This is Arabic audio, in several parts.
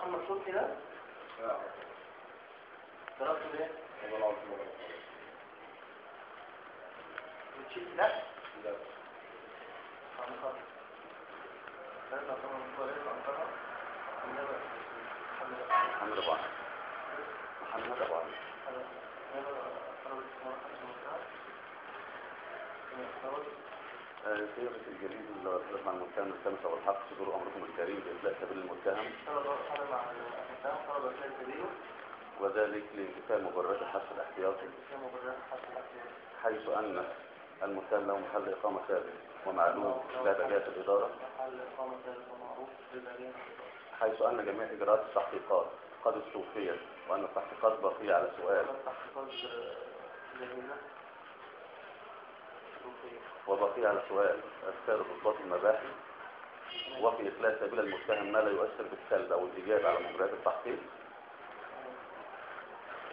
محمد صبحي ده ضربته ليه؟ وتشيل لا خلاص. ثلاثة طبعا ثلاثة طبعا محمد ابو علي محمد ابو علي سيرة الجليد اللي وصلت مع المتهم الخامس والحق صدور أمركم الكريم بإطلاق سبيل المتهم. وذلك لانتفاء مبررات الحبس الاحتياطي حيث أن المتهم له محل إقامة ثابت ومعلوم لا بجايه الاداره حيث أن جميع إجراءات التحقيقات قد استوفيت وأن التحقيقات باقية على سؤال. وبقي على سؤال أذكار ضباط المباحث وفي إخلاء سبيل المتهم ما لا يؤثر بالسلب أو الإيجاب على مجريات التحقيق.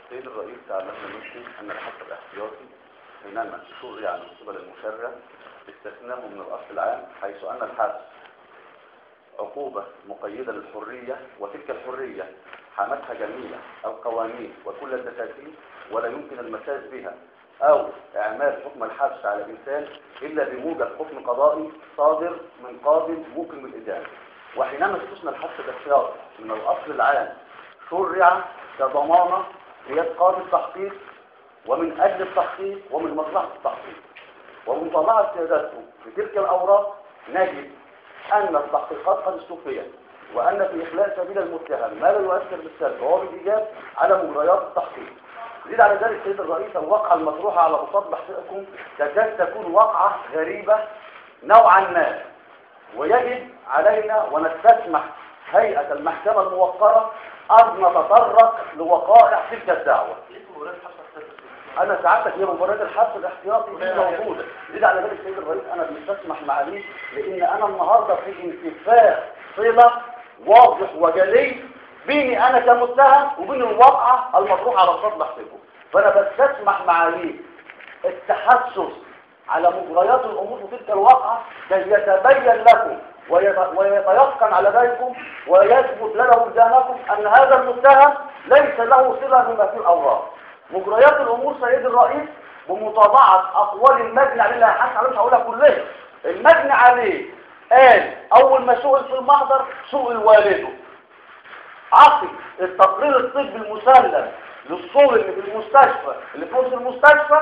سيد الرئيس تعلمنا منكم أن الحق الاحتياطي حينما شرع من قبل المشرع استثناه من الأصل العام حيث أن الحبس عقوبة مقيدة للحرية وتلك الحرية حمتها جميع القوانين وكل الدساتير ولا يمكن المساس بها. أو إعمال حكم الحبس على الإنسان إلا بموجب حكم قضائي صادر من قاضي ممكن بالإدانة وحينما استثنى الحبس الاحتياطي من الأصل العام شرع كضمانة قياد قاضي التحقيق ومن أجل التحقيق ومن مصلحة التحقيق. ومطالعة سيادته في تلك الأوراق نجد أن التحقيقات قد استوفيت وأن في إخلاء سبيل المتهم ما لا يؤثر بالسلب وهو بالإيجاب على مجريات التحقيق. زيد على ذلك سيد الرئيس الواقعة المطروحة على بساط بحثكم تكاد تكون واقعة غريبة نوعا ما. ويجب علينا ونستسمح هيئة المحكمة الموقرة أن نتطرق لوقائع تلك الدعوة. أنا سعادتك هي مباراة الحبس الاحتياطي دي موجودة. زيد على ذلك سيد الرئيس أنا بنستسمح معاليك لأن أنا النهاردة في انتفاع صلة واضح وجلي بيني أنا كمتهم وبين الواقعة المطروحة على بساط بحثكم فأنا بستسمح معاليك التحسس على مجريات الأمور في تلك الواقعة كي يتبين لكم ويت- ويتيقن على ذلكم ويثبت لنا وجدانكم أن هذا المتهم ليس له صلة بما في الأوراق. مجريات الأمور سيد الرئيس بمطابعة أقوال المجني عليه اللي هحس عليه مش هقولها كلها. المجني عليه قال أول ما سئل في المحضر سئل والده. عقب التقرير الطبي المسلم للصور اللي في المستشفى اللي في وسط المستشفى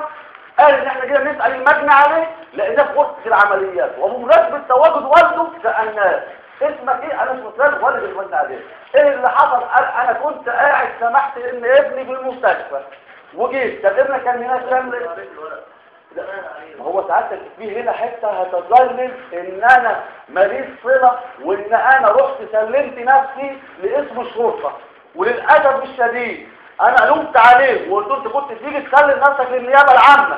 قال إن إحنا جينا نسال المجني عليه لقيناه في غرفه العمليات. وبمناسبة تواجد والده سألناه اسمك إيه؟ أنا اسمي فلان والد المجني عليه. إيه اللي حصل؟ قال أنا كنت قاعد سمحت إن ابني في المستشفى. وجيت. طب ابنك كان هناك كام ما هو ساعتك في هنا حتة هتظلم إن أنا ماليش صلة وإن أنا رحت سلمت نفسي لاسم الشرطة. وللأسف الشديد أنا لومت عليه وقلت انت كنت تيجي تسلم نفسك للنيابة العامة.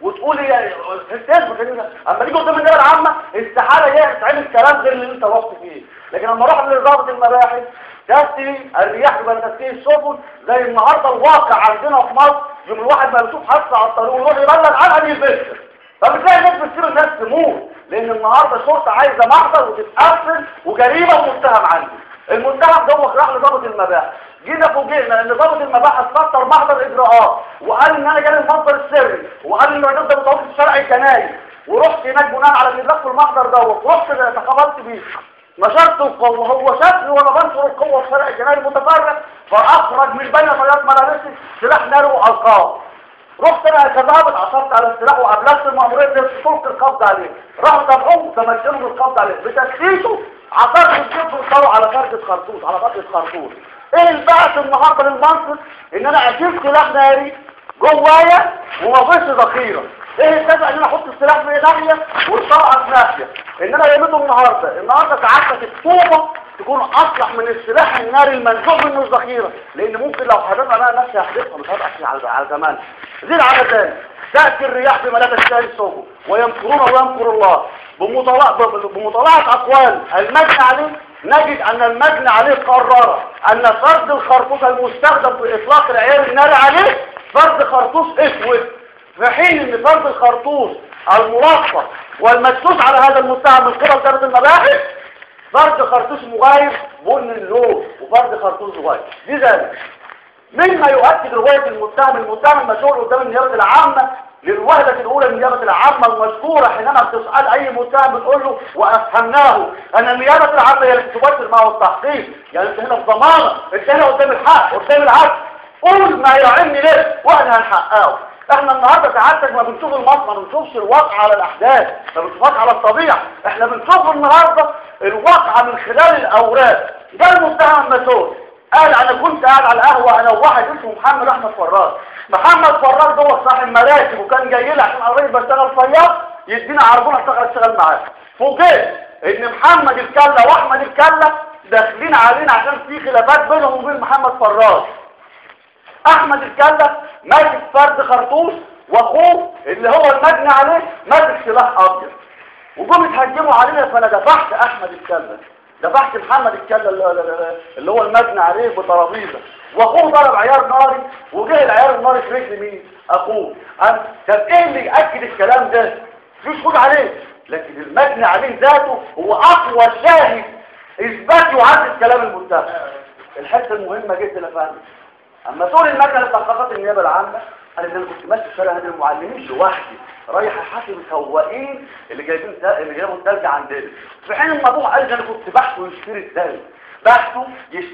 وتقولي يا ان أما تيجي قدام النيابة العامة استحالة يتعمل كلام غير اللي أنت رحت فيه. لكن لما أروح لضابط المباحث تسري الرياح بين تسري السفن زي النهارده الواقع عندنا في مصر يوم الواحد ما يشوف حادثه على الطريق ويروح يبلغ عنها يلبسها فبتلاقي الناس بتصير الناس تموت لأن النهارده الشرطه عايزة محضر وتتقفل وجريمة ومتهم عندي المتهم دوت راح لضابط المباحث. جينا فوجئنا إن ضابط المباحث سطر محضر إجراءات وقال إن أنا جالي المصدر السري وقال إن ده متوقف في شارع الجناية ورحت هناك بناء على اللي في المحضر دوت رحت تقابلت بيه. نشرت القوة وهو شافني وأنا بنشر القوة في شارع الجناية المتفرق فأخرج من بين مليات ملابسي سلاح ناري وألقاب. رحت أنا كضابط عثرت على السلاح وابلغت المأمورية تلقي القبض عليه. راحوا تابعوه تمكنوا من القبض عليه. بتفتيشه عثرت الجيب وصاروا على فرقة خرطوش على فرقة خرطوش إيه البعث النهارده للمنصب؟ إن أنا اشيل سلاح ناري جوايا وما فيش ذخيرة. إيه الدافع إن أنا أحط السلاح في ناحيه والطلعه في ناحيه إن أنا جايبته النهارده النهارده ساعات الطوبة تكون أصلح من السلاح الناري المنزوع منه الذخيرة. لأن ممكن لو حدث أنا نفسي هحدثها مش هضحك على زمان زين على ذلك. تأتي الرياح بملاك الشاي الصوب ويمكرون ويمكر الله. بمطالعة, أقوال. المجنى عليه نجد أن المجنى عليه قرر أن فرد الخرطوش المستخدم في إطلاق العيار الناري عليه فرد خرطوش أسود. في حين أن فرد الخرطوش الملصق والمدسوس على هذا المتهم من قبل دارة المباحث فرد خرطوش مغاير بن اللون وفرد خرطوش صغير لذلك مما يؤكد رواية المتهم المتهم المسؤول قدام النيابة العامة للوهلة الأولى النيابة العامة المذكورة حينما تسأل أي متهم بتقول له وأفهمناه أن النيابة العامة هي التي تباشر معه التحقيق. يعني أنت هنا في ضمانة أنت هنا قدام الحق قدام العدل. قول ما يعني ليه وأنا هنحققه إحنا النهارده سعادتك ما بنشوف المصر ما بنشوفش الواقع على الأحداث ما بنشوفهاش على الطبيعة. إحنا بنشوف النهارده الواقع من خلال الأوراق. ده المتهم المسؤول قال أنا كنت قاعد على القهوة أنا وواحد اسمه محمد أحمد فراج محمد فراج ده صاحب مراكب وكان جاي لي عشان قريب بشتغل فياض يدينا عربون أشتغل أشتغل معاه. فوجئت إن محمد الكلة وأحمد الكلة داخلين علينا عشان في خلافات بينهم وبين محمد فراج أحمد الكلة ماسك فرد خرطوش وأخوه اللي هو المجني عليه ماسك سلاح أبيض. وجم اتهجموا علينا فأنا دفعت أحمد دفعت محمد الكلة اللي- هو المجني عليه بترابيزة. وأخوه ضرب عيار ناري وجه العيار الناري في رجل مين؟ أخوه. طب إيه اللي يأكد الكلام ده؟ في شهود عليه. لكن المجني عليه ذاته هو أقوى شاهد إثبات يعزز كلام المتهم الحتة المهمة جدا يا فندم. أما تقول المجنة لتحقيقات قال ان أنا كنت ماشي في شارع نادي المعلمين لوحدي رايح احاسب السواقين اللي جايبين اللي جايبوا التلج عندنا. في حين الموضوع قال أنا كنت بحثه يشتري التلج. بحثه يشتري